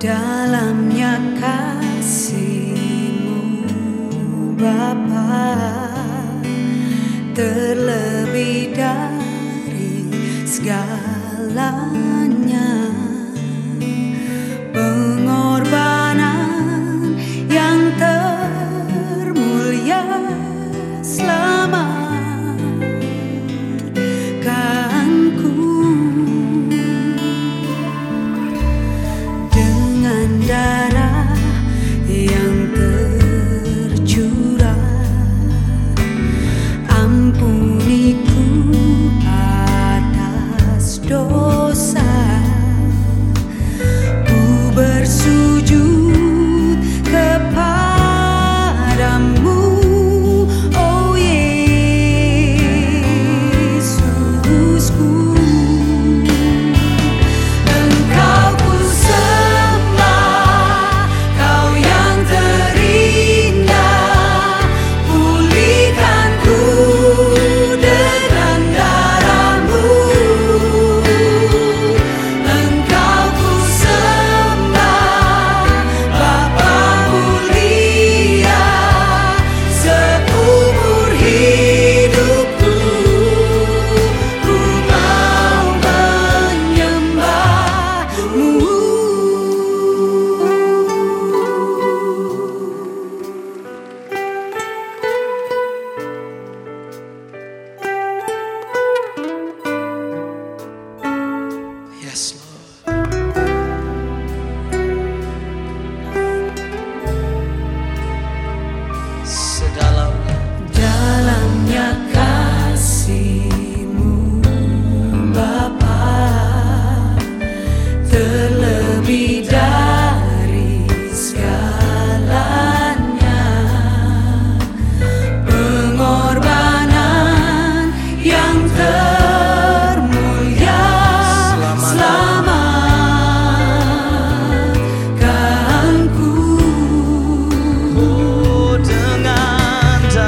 dalamnya kasihmu Bapa. Terlebih dari segalanya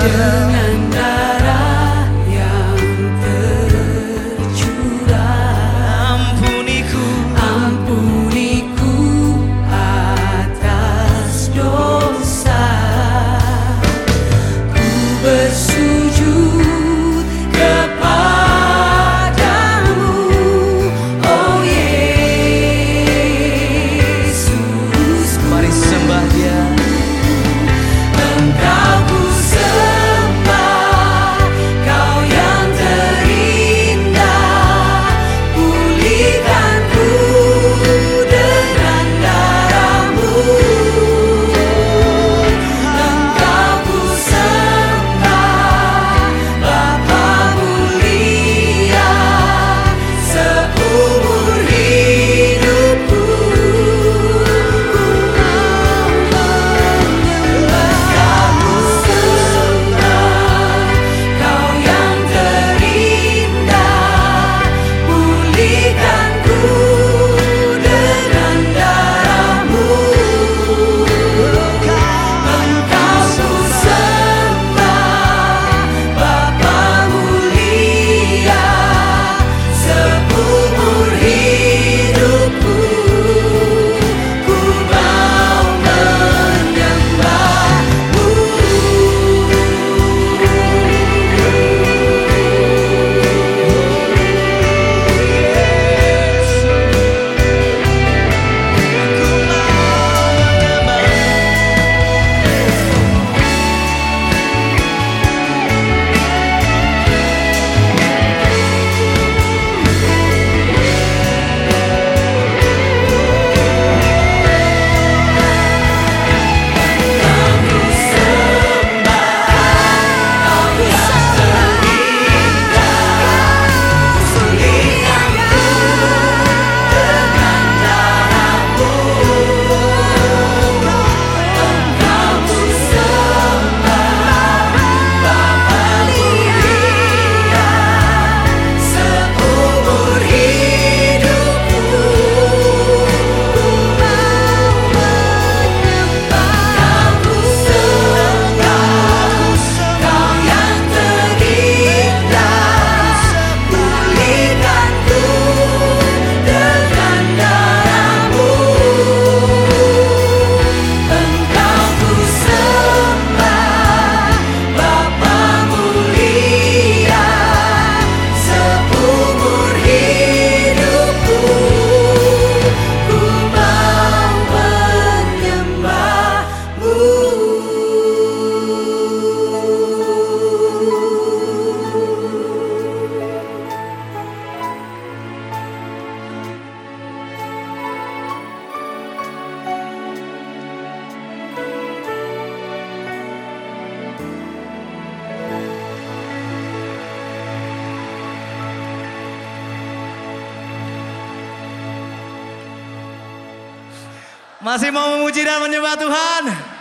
yeah. Masih mau memuji dan menyembah Tuhan?